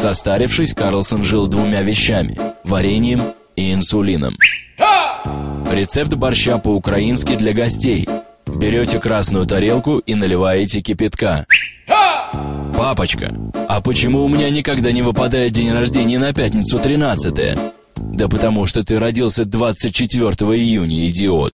Состарившись, Карлсон жил двумя вещами – вареньем и инсулином. Рецепт борща по-украински для гостей. Берете красную тарелку и наливаете кипятка. Папочка, а почему у меня никогда не выпадает день рождения на пятницу 13 -е? Да потому что ты родился 24 июня, идиот.